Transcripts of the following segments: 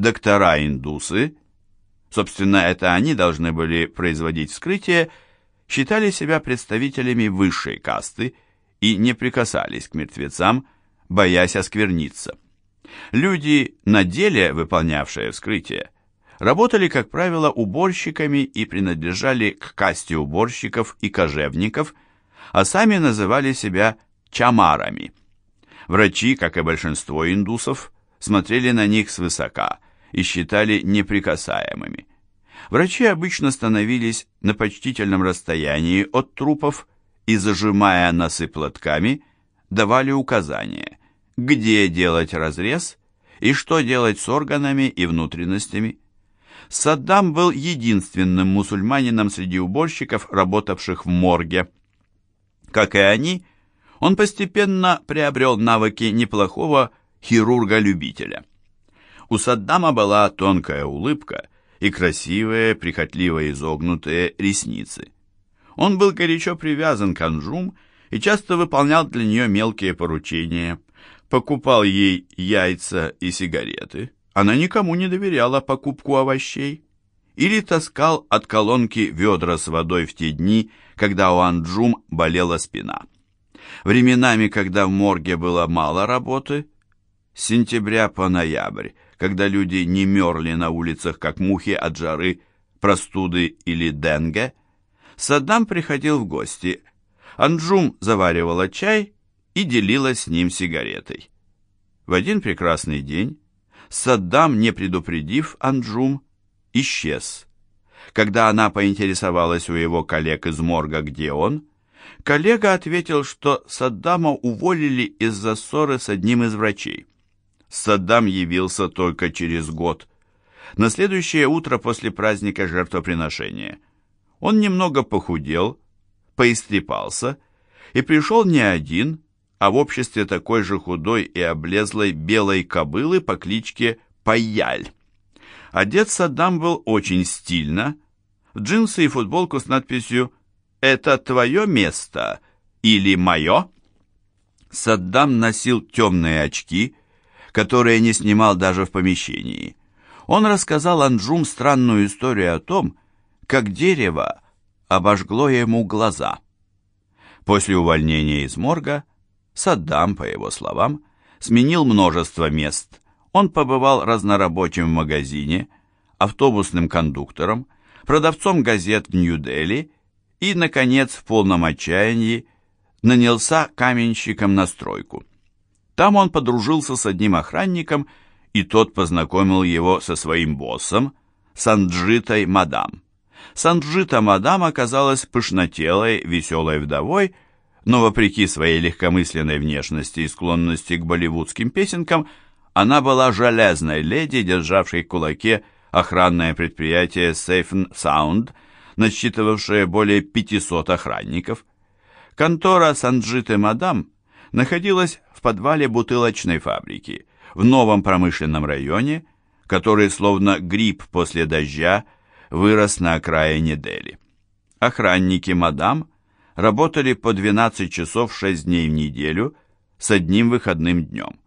доктора-индусы, собственно, это они должны были производить вскрытие, считали себя представителями высшей касты и не прикасались к мертвецам, боясь оскверниться. Люди, на деле выполнявшие вскрытие, работали, как правило, уборщиками и принадлежали к касте уборщиков и кожевников, а сами называли себя чамарами. Врачи, как и большинство индусов, смотрели на них свысока и считали неприкасаемыми. Врачи обычно становились на почтительном расстоянии от трупов и, зажимая носы платками, давали указания, где делать разрез и что делать с органами и внутренностями. Саддам был единственным мусульманином среди уборщиков, работавших в морге. Как и они, он постепенно приобрел навыки неплохого хирурга-любителя. У Саддама была тонкая улыбка и красивые, прихотливо изогнутые ресницы. Он был горячо привязан к Анжум и часто выполнял для нее мелкие поручения, покупал ей яйца и сигареты, она никому не доверяла покупку овощей, или таскал от колонки ведра с водой в те дни, когда у Анджум болела спина. Временами, когда в морге было мало работы, с сентября по ноябрь, когда люди не мерли на улицах, как мухи от жары, простуды или денге, Саддам приходил в гости. Анджум заваривала чай и делилась с ним сигаретой. В один прекрасный день Саддам, не предупредив Анджум, исчез. Когда она поинтересовалась у его коллег из морга, где он, коллега ответил, что Саддама уволили из-за ссоры с одним из врачей. Саддам явился только через год, на следующее утро после праздника жертвоприношения. Он немного похудел, поистрепался и пришел не один, а в обществе такой же худой и облезлой белой кобылы по кличке Паяль. Одет Саддам был очень стильно, в джинсы и футболку с надписью «Это твое место» или «Мое». Саддам носил темные очки, которые не снимал даже в помещении. Он рассказал Анджум странную историю о том, как дерево обожгло ему глаза. После увольнения из морга Саддам, по его словам, сменил множество мест. Он побывал разнорабочим в магазине, автобусным кондуктором, продавцом газет в Нью-Дели и, наконец, в полном отчаянии, нанялся каменщиком на стройку. Там он подружился с одним охранником, и тот познакомил его со своим боссом, Санджитой Мадам. Санджита Мадам оказалась пышнотелой, веселой вдовой, но вопреки своей легкомысленной внешности и склонности к болливудским песенкам, она была железной леди, державшей в кулаке охранное предприятие Safe Sound, насчитывавшее более 500 охранников. Контора Санджиты Мадам находилась в подвале бутылочной фабрики в новом промышленном районе, который, словно гриб после дождя, вырос на окраине Дели. Охранники Мадам работали по 12 часов 6 дней в неделю с одним выходным днем.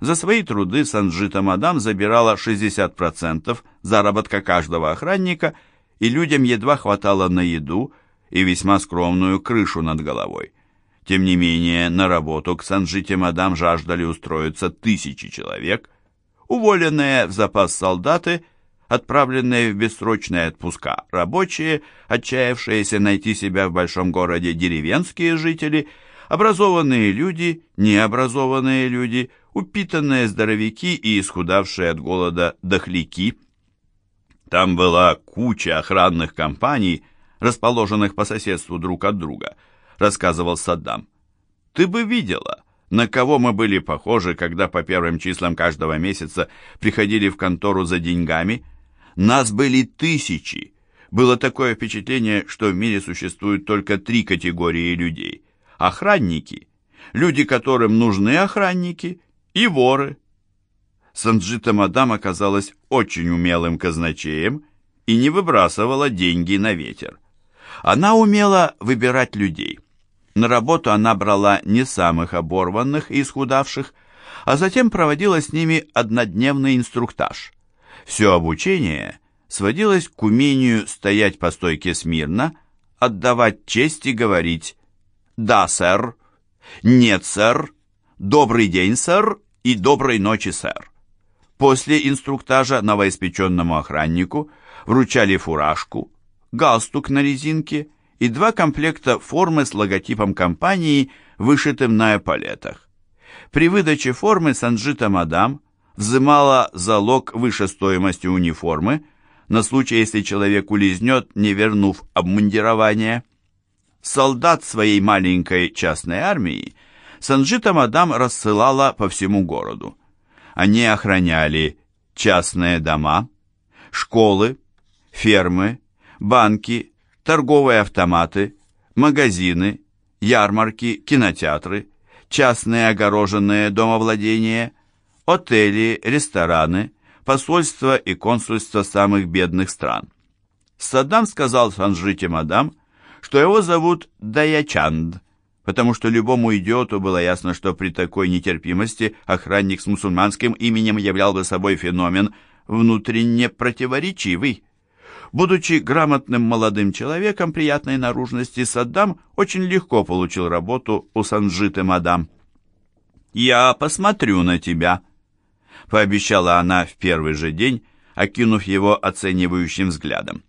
За свои труды Санджита Мадам забирала 60% заработка каждого охранника, и людям едва хватало на еду и весьма скромную крышу над головой. Тем не менее, на работу к Санджите Мадам жаждали устроиться тысячи человек. Уволенные в запас солдаты – отправленные в бессрочные отпуска рабочие, отчаявшиеся найти себя в большом городе деревенские жители, образованные люди, необразованные люди, упитанные здоровяки и исхудавшие от голода дохляки. Там была куча охранных компаний, расположенных по соседству друг от друга, рассказывал Саддам. Ты бы видела, на кого мы были похожи, когда по первым числам каждого месяца приходили в контору за деньгами – нас были тысячи. Было такое впечатление, что в мире существует только три категории людей. Охранники, люди, которым нужны охранники, и воры. Санджита Мадам оказалась очень умелым казначеем и не выбрасывала деньги на ветер. Она умела выбирать людей. На работу она брала не самых оборванных и исхудавших, а затем проводила с ними однодневный инструктаж – Все обучение сводилось к умению стоять по стойке смирно, отдавать честь и говорить «Да, сэр», «Нет, сэр», «Добрый день, сэр» и «Доброй ночи, сэр». После инструктажа новоиспеченному охраннику вручали фуражку, галстук на резинке и два комплекта формы с логотипом компании, вышитым на эполетах. При выдаче формы Санжита Мадам взымала залог выше стоимости униформы на случай, если человек улизнет, не вернув обмундирование. Солдат своей маленькой частной армии Санжита Мадам рассылала по всему городу. Они охраняли частные дома, школы, фермы, банки, торговые автоматы, магазины, ярмарки, кинотеатры, частные огороженные домовладения, отели, рестораны, посольства и консульства самых бедных стран. Саддам сказал Санжите мадам, что его зовут Даячанд, потому что любому идиоту было ясно, что при такой нетерпимости охранник с мусульманским именем являл бы собой феномен внутренне противоречивый. Будучи грамотным молодым человеком приятной наружности, Саддам очень легко получил работу у Санжиты мадам. «Я посмотрю на тебя», — пообещала она в первый же день, окинув его оценивающим взглядом.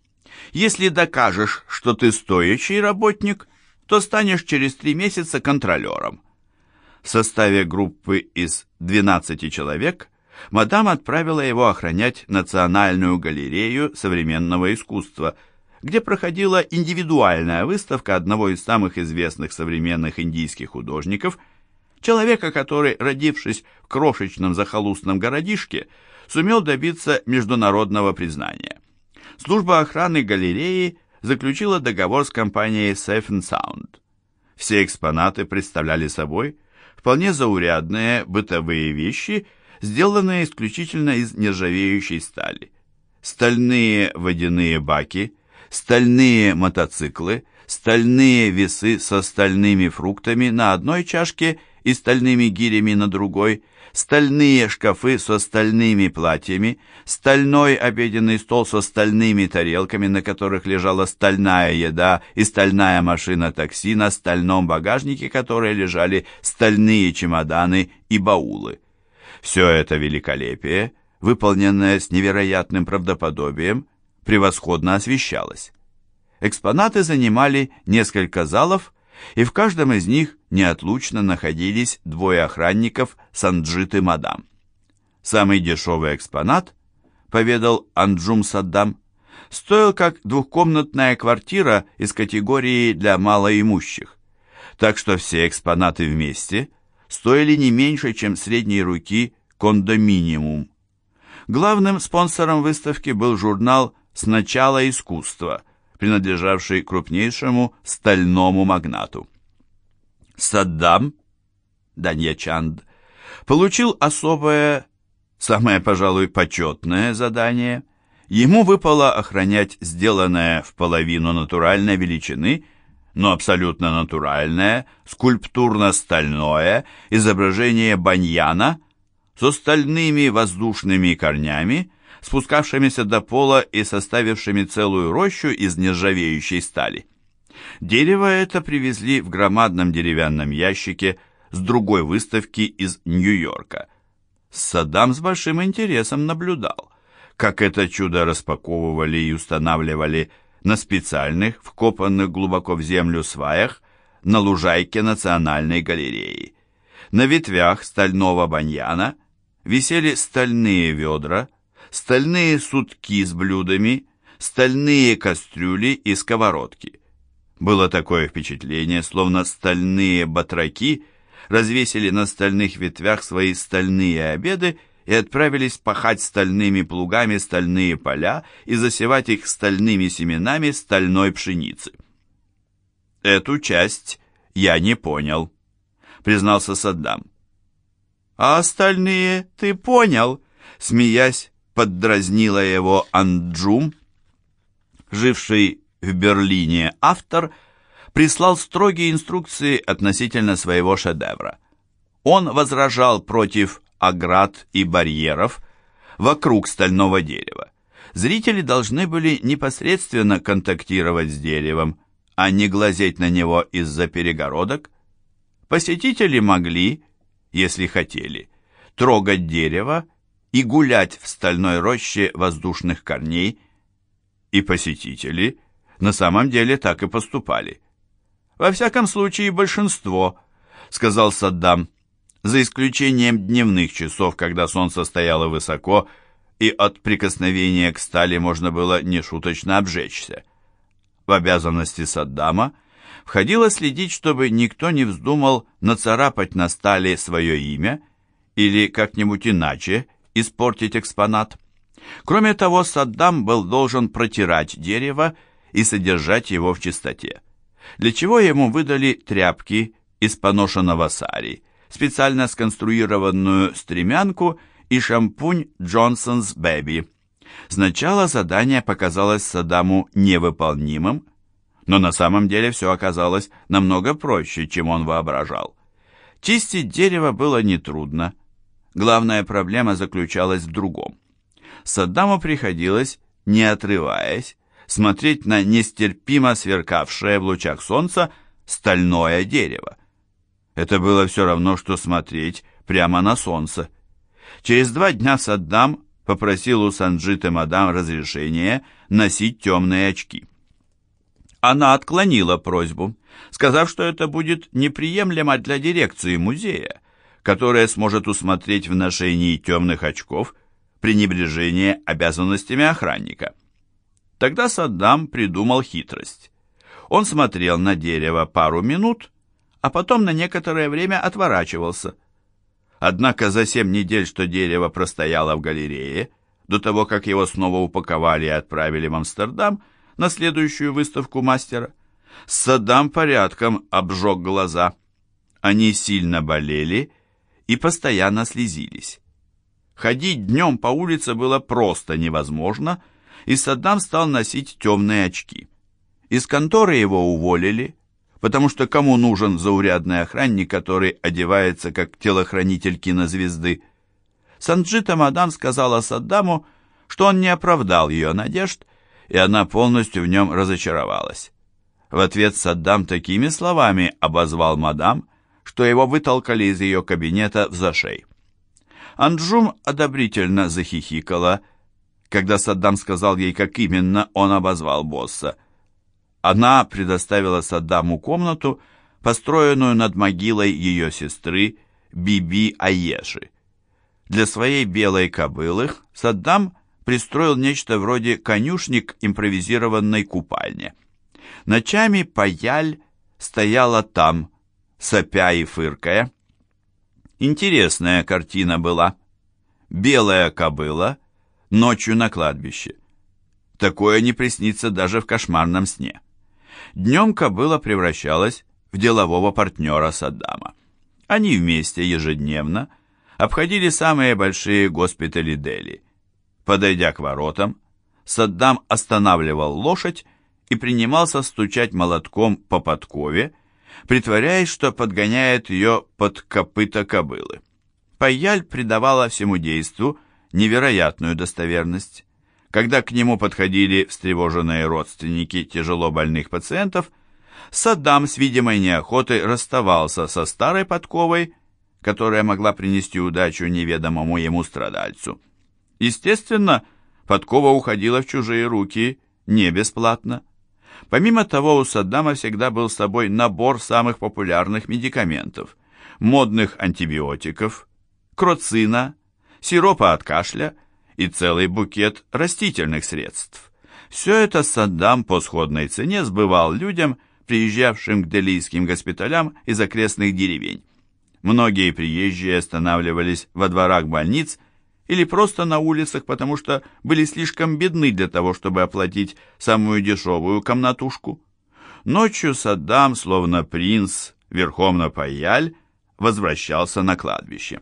«Если докажешь, что ты стоящий работник, то станешь через три месяца контролером». В составе группы из 12 человек мадам отправила его охранять Национальную галерею современного искусства, где проходила индивидуальная выставка одного из самых известных современных индийских художников, человека, который, родившись в крошечном захолустном городишке, сумел добиться международного признания. Служба охраны галереи заключила договор с компанией Safe Sound. Все экспонаты представляли собой вполне заурядные бытовые вещи – сделанные исключительно из нержавеющей стали. Стальные водяные баки, стальные мотоциклы, стальные весы со стальными фруктами на одной чашке и стальными гирями на другой, стальные шкафы со стальными платьями, стальной обеденный стол со стальными тарелками, на которых лежала стальная еда и стальная машина такси, на стальном багажнике, которые лежали стальные чемоданы и баулы. Все это великолепие, выполненное с невероятным правдоподобием, превосходно освещалось. Экспонаты занимали несколько залов, и в каждом из них неотлучно находились двое охранников Санджиты Мадам. Самый дешевый экспонат, поведал Анджум Саддам, стоил как двухкомнатная квартира из категории для малоимущих. Так что все экспонаты вместе – стоили не меньше, чем средней руки кондоминиум. Главным спонсором выставки был журнал «Сначала искусства», принадлежавший крупнейшему стальному магнату. Саддам Даньячанд получил особое, самое, пожалуй, почетное задание. Ему выпало охранять сделанное в половину натуральной величины – но абсолютно натуральное, скульптурно-стальное изображение баньяна со стальными воздушными корнями, спускавшимися до пола и составившими целую рощу из нержавеющей стали. Дерево это привезли в громадном деревянном ящике с другой выставки из Нью-Йорка. Саддам с большим интересом наблюдал, как это чудо распаковывали и устанавливали на специальных, вкопанных глубоко в землю сваях на лужайке Национальной галереи. На ветвях стального баньяна висели стальные ведра, стальные сутки с блюдами, стальные кастрюли и сковородки. Было такое впечатление, словно стальные батраки развесили на стальных ветвях свои стальные обеды и отправились пахать стальными плугами стальные поля и засевать их стальными семенами стальной пшеницы. «Эту часть я не понял», — признался Саддам. «А остальные ты понял?» — смеясь, поддразнила его Анджум. Живший в Берлине автор прислал строгие инструкции относительно своего шедевра. Он возражал против оград и барьеров, вокруг стального дерева. Зрители должны были непосредственно контактировать с деревом, а не глазеть на него из-за перегородок. Посетители могли, если хотели, трогать дерево и гулять в стальной роще воздушных корней, и посетители на самом деле так и поступали. Во всяком случае, большинство, сказал Саддам, за исключением дневных часов, когда солнце стояло высоко, и от прикосновения к стали можно было нешуточно обжечься. В обязанности Саддама входило следить, чтобы никто не вздумал нацарапать на стали свое имя или как-нибудь иначе испортить экспонат. Кроме того, Саддам был должен протирать дерево и содержать его в чистоте, для чего ему выдали тряпки из поношенного сари, специально сконструированную стремянку и шампунь Джонсон's Baby. Сначала задание показалось Саддаму невыполнимым, но на самом деле все оказалось намного проще, чем он воображал. Чистить дерево было нетрудно. Главная проблема заключалась в другом. Саддаму приходилось, не отрываясь, смотреть на нестерпимо сверкавшее в лучах солнца стальное дерево. Это было все равно, что смотреть прямо на солнце. Через два дня Саддам попросил у Санджиты мадам разрешения носить темные очки. Она отклонила просьбу, сказав, что это будет неприемлемо для дирекции музея, которая сможет усмотреть в ношении темных очков пренебрежение обязанностями охранника. Тогда Саддам придумал хитрость. Он смотрел на дерево пару минут, а потом на некоторое время отворачивался. Однако за семь недель, что дерево простояло в галерее, до того, как его снова упаковали и отправили в Амстердам на следующую выставку мастера, Саддам порядком обжег глаза. Они сильно болели и постоянно слезились. Ходить днем по улице было просто невозможно, и Саддам стал носить темные очки. Из конторы его уволили, потому что кому нужен заурядный охранник, который одевается как телохранитель кинозвезды? Санджита Мадам сказала Саддаму, что он не оправдал ее надежд, и она полностью в нем разочаровалась. В ответ Саддам такими словами обозвал мадам, что его вытолкали из ее кабинета в зашей. Анджум одобрительно захихикала, когда Саддам сказал ей, как именно он обозвал босса. Она предоставила Саддаму комнату, построенную над могилой ее сестры Биби Аеши. Для своей белой кобылы Саддам пристроил нечто вроде конюшник импровизированной купальни. Ночами паяль стояла там, сопя и фыркая. Интересная картина была. Белая кобыла ночью на кладбище. Такое не приснится даже в кошмарном сне. Днем кобыла превращалась в делового партнера Саддама. Они вместе ежедневно обходили самые большие госпитали Дели. Подойдя к воротам, Саддам останавливал лошадь и принимался стучать молотком по подкове, притворяясь, что подгоняет ее под копыта кобылы. Паяль придавала всему действу невероятную достоверность. Когда к нему подходили встревоженные родственники тяжело больных пациентов, Саддам с видимой неохотой расставался со старой подковой, которая могла принести удачу неведомому ему страдальцу. Естественно, подкова уходила в чужие руки не бесплатно. Помимо того, у Саддама всегда был с собой набор самых популярных медикаментов, модных антибиотиков, кроцина, сиропа от кашля и целый букет растительных средств. Все это Саддам по сходной цене сбывал людям, приезжавшим к делийским госпиталям из окрестных деревень. Многие приезжие останавливались во дворах больниц или просто на улицах, потому что были слишком бедны для того, чтобы оплатить самую дешевую комнатушку. Ночью Саддам, словно принц, верхом на паяль, возвращался на кладбище.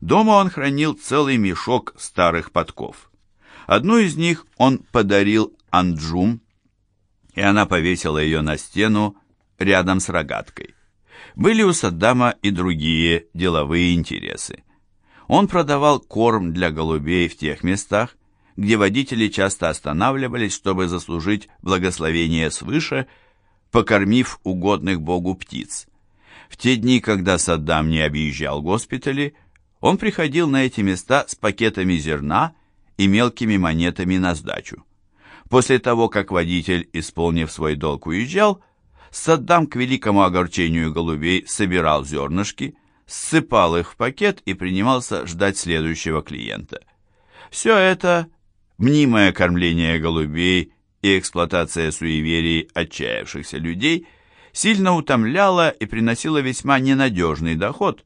Дома он хранил целый мешок старых подков. Одну из них он подарил Анджум, и она повесила ее на стену рядом с рогаткой. Были у Саддама и другие деловые интересы. Он продавал корм для голубей в тех местах, где водители часто останавливались, чтобы заслужить благословение свыше, покормив угодных Богу птиц. В те дни, когда Саддам не объезжал госпитали, он приходил на эти места с пакетами зерна и мелкими монетами на сдачу. После того, как водитель, исполнив свой долг, уезжал, Саддам к великому огорчению голубей собирал зернышки, ссыпал их в пакет и принимался ждать следующего клиента. Все это, мнимое кормление голубей и эксплуатация суеверий отчаявшихся людей, сильно утомляло и приносило весьма ненадежный доход,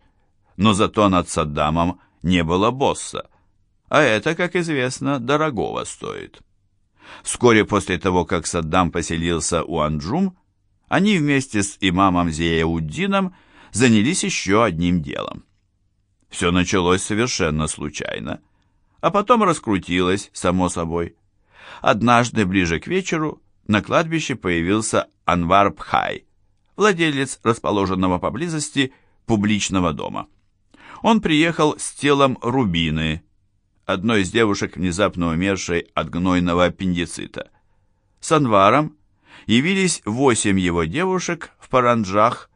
но зато над Саддамом не было босса, а это, как известно, дорогого стоит. Вскоре после того, как Саддам поселился у Анджум, они вместе с имамом Зияуддином занялись еще одним делом. Все началось совершенно случайно, а потом раскрутилось, само собой. Однажды, ближе к вечеру, на кладбище появился Анвар Пхай, владелец расположенного поблизости публичного дома. Он приехал с телом Рубины, одной из девушек, внезапно умершей от гнойного аппендицита. С Анваром явились восемь его девушек в паранджах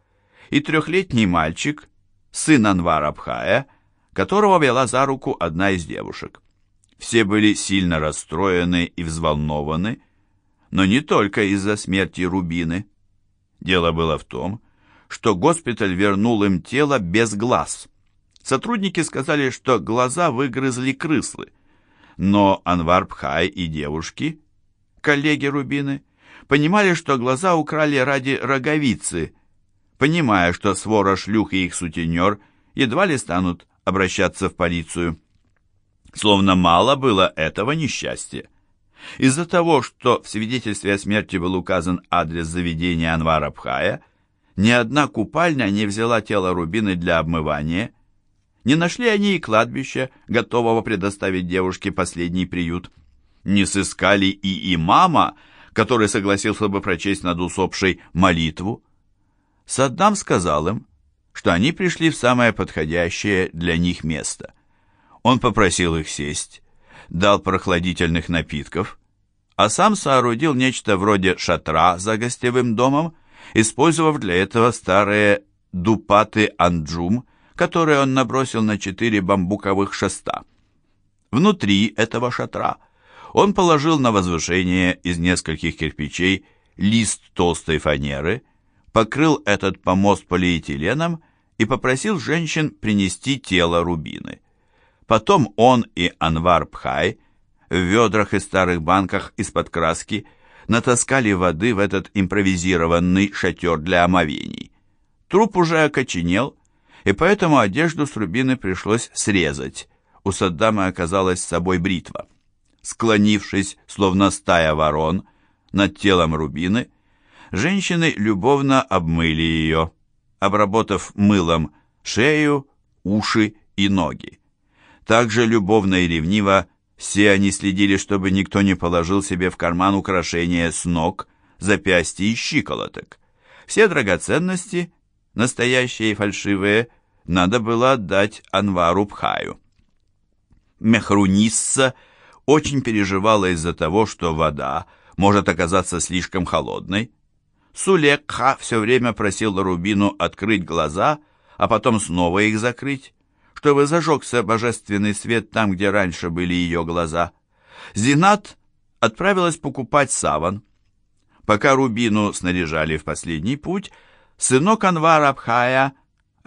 и трехлетний мальчик, сын Анвара Бхая, которого вела за руку одна из девушек. Все были сильно расстроены и взволнованы, но не только из-за смерти Рубины. Дело было в том, что госпиталь вернул им тело без глаз. Сотрудники сказали, что глаза выгрызли крыслы, но Анвар Бхай и девушки, коллеги Рубины, понимали, что глаза украли ради роговицы, понимая, что свора шлюх и их сутенер едва ли станут обращаться в полицию. Словно мало было этого несчастья. Из-за того, что в свидетельстве о смерти был указан адрес заведения Анвара Пхая, ни одна купальня не взяла тело Рубины для обмывания. Не нашли они и кладбища, готового предоставить девушке последний приют. Не сыскали и имама, который согласился бы прочесть над усопшей молитву. Саддам сказал им, что они пришли в самое подходящее для них место. Он попросил их сесть, дал прохладительных напитков, а сам соорудил нечто вроде шатра за гостевым домом, использовав для этого старые дупаты анджум, которые он набросил на четыре бамбуковых шеста. Внутри этого шатра – он положил на возвышение из нескольких кирпичей лист толстой фанеры, покрыл этот помост полиэтиленом и попросил женщин принести тело Рубины. Потом он и Анвар Пхай в ведрах и старых банках из-под краски натаскали воды в этот импровизированный шатер для омовений. Труп уже окоченел, и поэтому одежду с Рубины пришлось срезать. У Саддама оказалась с собой бритва склонившись, словно стая ворон, над телом Рубины, женщины любовно обмыли ее, обработав мылом шею, уши и ноги. Также любовно и ревниво все они следили, чтобы никто не положил себе в карман украшения с ног, запястья и щиколоток. Все драгоценности, настоящие и фальшивые, надо было отдать Анвару Пхаю. Мехрунисса – очень переживала из-за того, что вода может оказаться слишком холодной. Сулекха все время просила Рубину открыть глаза, а потом снова их закрыть, чтобы зажегся божественный свет там, где раньше были ее глаза. Зинат отправилась покупать саван. Пока Рубину снаряжали в последний путь, сынок Анвара Абхая,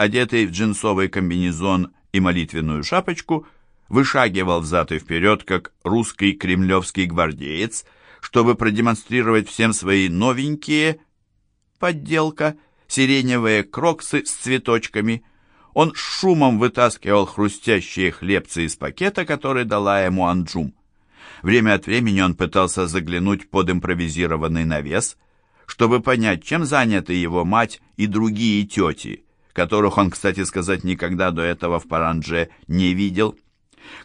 одетый в джинсовый комбинезон и молитвенную шапочку, вышагивал взад и вперед, как русский кремлевский гвардеец, чтобы продемонстрировать всем свои новенькие, подделка, сиреневые кроксы с цветочками. Он шумом вытаскивал хрустящие хлебцы из пакета, который дала ему Анджум. Время от времени он пытался заглянуть под импровизированный навес, чтобы понять, чем заняты его мать и другие тети, которых он, кстати сказать, никогда до этого в Паранже не видел.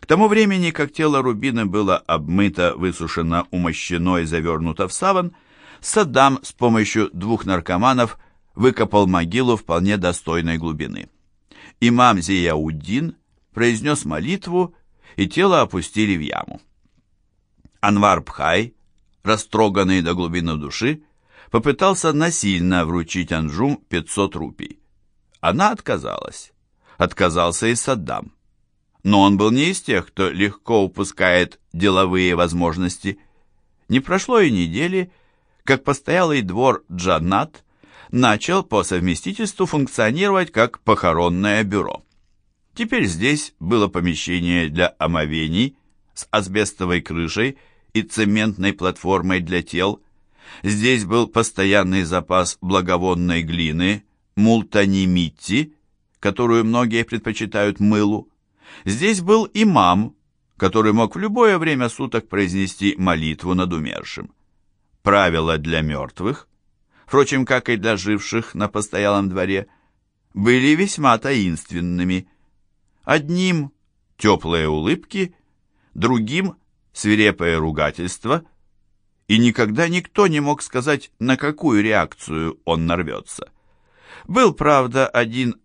К тому времени, как тело Рубины было обмыто, высушено, умощено и завернуто в саван, Саддам с помощью двух наркоманов выкопал могилу вполне достойной глубины. Имам Зияуддин произнес молитву, и тело опустили в яму. Анвар Пхай, растроганный до глубины души, попытался насильно вручить Анджум 500 рупий. Она отказалась. Отказался и Саддам. Но он был не из тех, кто легко упускает деловые возможности. Не прошло и недели, как постоялый двор Джаннат начал по совместительству функционировать как похоронное бюро. Теперь здесь было помещение для омовений с асбестовой крышей и цементной платформой для тел. Здесь был постоянный запас благовонной глины мултанимитти, которую многие предпочитают мылу. Здесь был имам, который мог в любое время суток произнести молитву над умершим. Правила для мертвых, впрочем, как и для живших на постоялом дворе, были весьма таинственными. Одним теплые улыбки, другим свирепое ругательство, и никогда никто не мог сказать, на какую реакцию он нарвется. Был, правда, один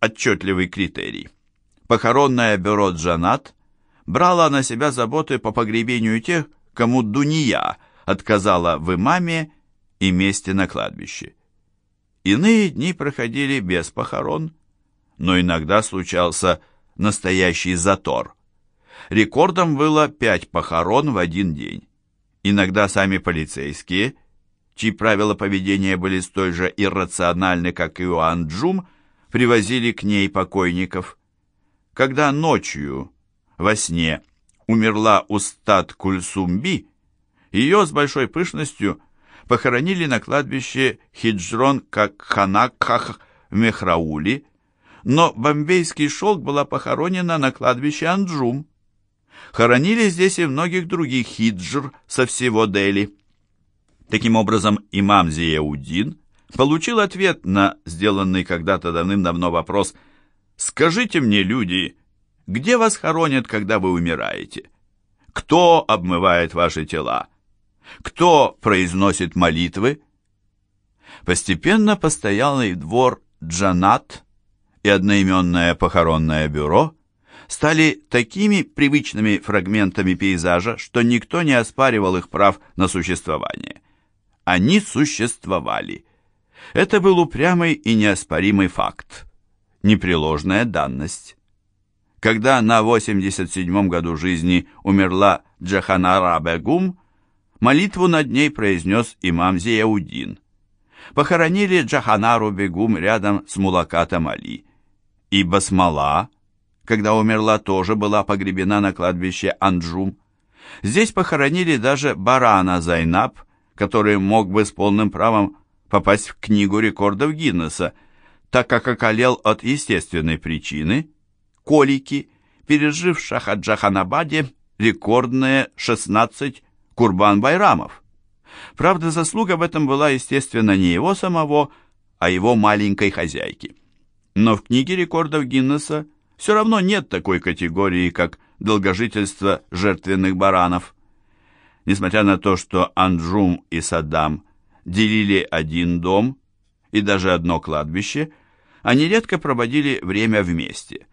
отчетливый критерий. Похоронное бюро Джанат брало на себя заботы по погребению тех, кому Дуния отказала в имаме и месте на кладбище. Иные дни проходили без похорон, но иногда случался настоящий затор – Рекордом было пять похорон в один день. Иногда сами полицейские, чьи правила поведения были столь же иррациональны, как и у Анджум, привозили к ней покойников. Когда ночью, во сне, умерла Устат Кульсумби, ее с большой пышностью похоронили на кладбище Хиджрон Какханакхах в Мехраули, но бомбейский шелк была похоронена на кладбище Анджум. Хоронили здесь и многих других хиджр со всего Дели. Таким образом, имам Зияудин получил ответ на сделанный когда-то давным-давно вопрос «Скажите мне, люди, где вас хоронят, когда вы умираете? Кто обмывает ваши тела? Кто произносит молитвы?» Постепенно постоялый двор Джанат и одноименное похоронное бюро – стали такими привычными фрагментами пейзажа, что никто не оспаривал их прав на существование. Они существовали. Это был упрямый и неоспоримый факт, непреложная данность. Когда на 87-м году жизни умерла Джаханара Бегум, молитву над ней произнес имам Зияудин. Похоронили Джаханару Бегум рядом с Мулакатом Али, и Басмала – когда умерла, тоже была погребена на кладбище Анджум. Здесь похоронили даже барана Зайнаб, который мог бы с полным правом попасть в книгу рекордов Гиннесса, так как околел от естественной причины, колики, пережив в Шахаджаханабаде рекордные 16 Курбан-Байрамов. Правда, заслуга в этом была, естественно, не его самого, а его маленькой хозяйки. Но в книге рекордов Гиннесса все равно нет такой категории, как долгожительство жертвенных баранов. Несмотря на то, что Анджум и Саддам делили один дом и даже одно кладбище, они редко проводили время вместе.